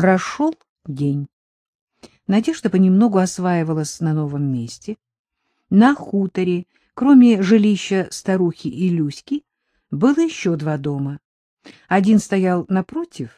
Прошел день. Надежда понемногу осваивалась на новом месте. На хуторе, кроме жилища старухи и Люськи, было еще два дома. Один стоял напротив,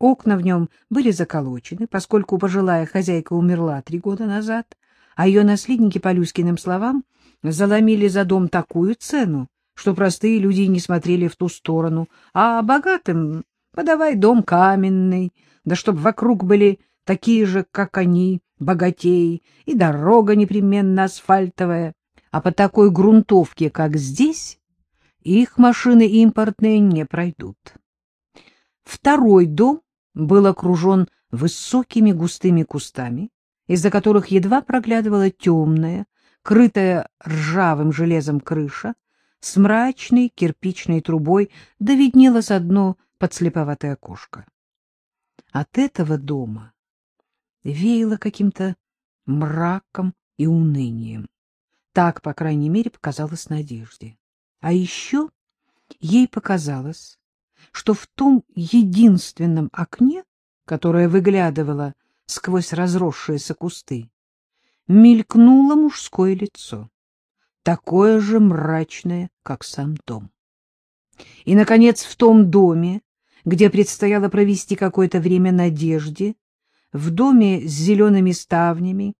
окна в нем были заколочены, поскольку пожилая хозяйка умерла три года назад, а ее наследники, по Люськиным словам, заломили за дом такую цену, что простые люди не смотрели в ту сторону, а богатым подавай дом каменный, да чтоб вокруг были такие же, как они, богатеи, и дорога непременно асфальтовая, а по такой грунтовке, как здесь, их машины импортные не пройдут. Второй дом был окружен высокими густыми кустами, из-за которых едва проглядывала темная, крытая ржавым железом крыша, с мрачной кирпичной трубой, да виднелось одно подслеповатое окошко. От этого дома веяло каким-то мраком и унынием. Так, по крайней мере, показалось Надежде. А еще ей показалось, что в том единственном окне, которое выглядывало сквозь разросшиеся кусты, мелькнуло мужское лицо, такое же мрачное, как сам дом. И, наконец, в том доме, где предстояло провести какое-то время Надежде, в доме с зелеными ставнями,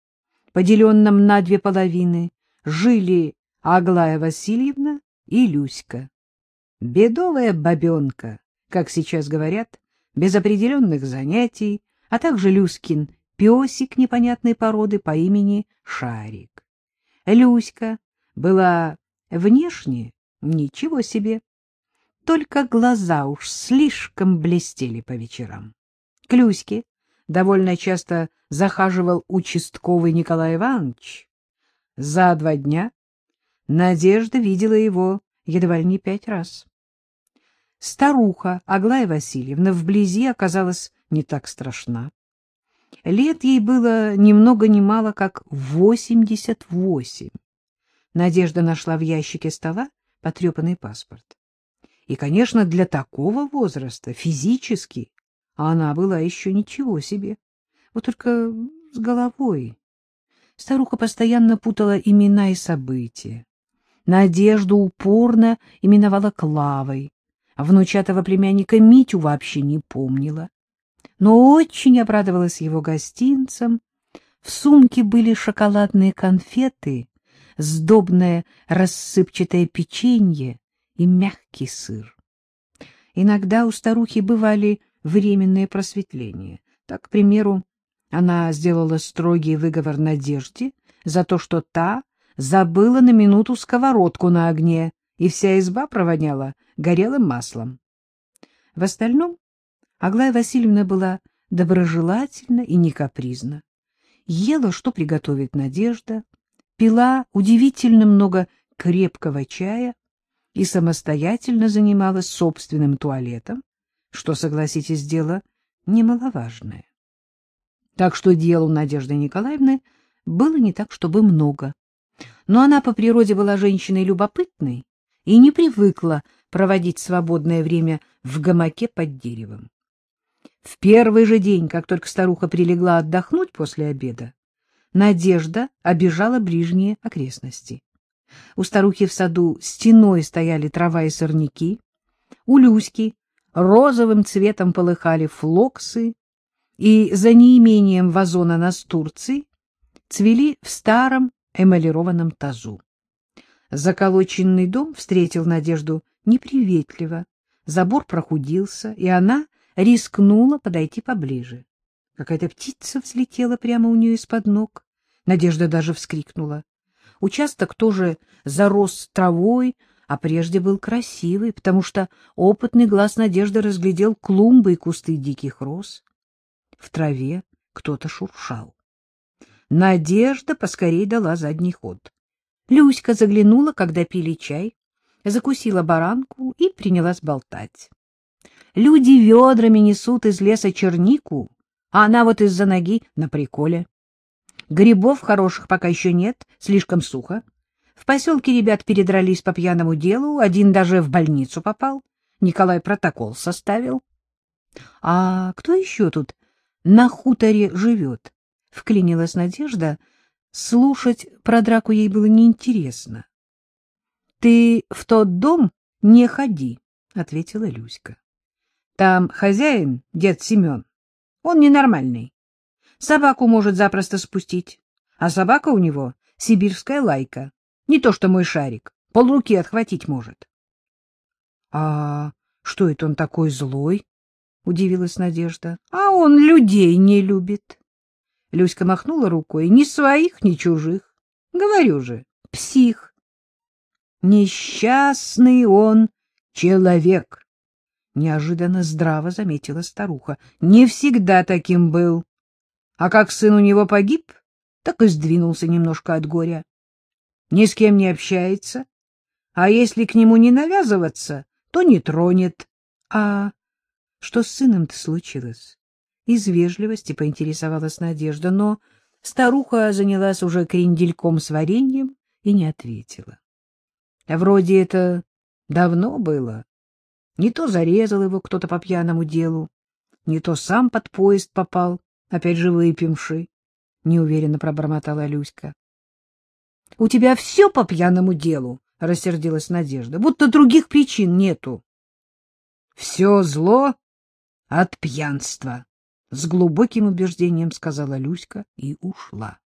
поделенном на две половины, жили Аглая Васильевна и Люська. Бедовая бабенка, как сейчас говорят, без определенных занятий, а также Люськин песик непонятной породы по имени Шарик. Люська была внешне ничего себе, только глаза уж слишком блестели по вечерам. К довольно часто захаживал участковый Николай Иванович. За два дня Надежда видела его едва ли не пять раз. Старуха Аглая Васильевна вблизи оказалась не так страшна. Лет ей было ни много ни мало, как восемьдесят восемь. Надежда нашла в ящике стола потрепанный паспорт. И, конечно, для такого возраста физически она была еще ничего себе. Вот только с головой. Старуха постоянно путала имена и события. Надежду упорно именовала Клавой. Внучатого племянника Митю вообще не помнила. Но очень обрадовалась его гостинцам. В сумке были шоколадные конфеты, сдобное рассыпчатое печенье и мягкий сыр. Иногда у старухи бывали временные просветления. Так, к примеру, она сделала строгий выговор Надежде за то, что та забыла на минуту сковородку на огне, и вся изба провоняла горелым маслом. В остальном Аглая Васильевна была доброжелательна и не капризна. Ела, что приготовит Надежда, пила удивительно много крепкого чая и самостоятельно занималась собственным туалетом, что, согласитесь, дело немаловажное. Так что дел у Надежды Николаевны было не так, чтобы много. Но она по природе была женщиной любопытной и не привыкла проводить свободное время в гамаке под деревом. В первый же день, как только старуха прилегла отдохнуть после обеда, Надежда обижала ближние окрестности. У старухи в саду стеной стояли трава и сорняки, у Люськи розовым цветом полыхали флоксы, и за неимением вазона настурций цвели в старом эмалированном тазу. Заколоченный дом встретил Надежду неприветливо, забор прохудился, и она рискнула подойти поближе. Какая-то птица взлетела прямо у нее из-под ног. Надежда даже вскрикнула. Участок тоже зарос травой, а прежде был красивый, потому что опытный глаз Надежды разглядел клумбы и кусты диких роз. В траве кто-то шуршал. Надежда поскорей дала задний ход. Люська заглянула, когда пили чай, закусила баранку и принялась болтать. Люди ведрами несут из леса чернику, а она вот из-за ноги на приколе. Грибов хороших пока еще нет, слишком сухо. В поселке ребят передрались по пьяному делу, один даже в больницу попал. Николай протокол составил. — А кто еще тут на хуторе живет, — вклинилась Надежда. Слушать про драку ей было неинтересно. — Ты в тот дом не ходи, — ответила Люська. — Там хозяин, дед Семен, он ненормальный. Собаку может запросто спустить, а собака у него сибирская лайка, не то что мой шарик, полруки отхватить может. — А что это он такой злой? — удивилась Надежда. — А он людей не любит. Люська махнула рукой. — Ни своих, ни чужих. Говорю же, псих. Несчастный он человек. Неожиданно здраво заметила старуха. Не всегда таким был. А как сын у него погиб, так и сдвинулся немножко от горя. Ни с кем не общается. А если к нему не навязываться, то не тронет. А что с сыном-то случилось? Из вежливости поинтересовалась Надежда, но старуха занялась уже крендельком с вареньем и не ответила. Вроде это давно было. Не то зарезал его кто-то по пьяному делу, не то сам под поезд попал, опять же выпивший, — неуверенно пробормотала Люська. — У тебя все по пьяному делу, — рассердилась Надежда, — будто других причин нету. — Все зло от пьянства, — с глубоким убеждением сказала Люська и ушла.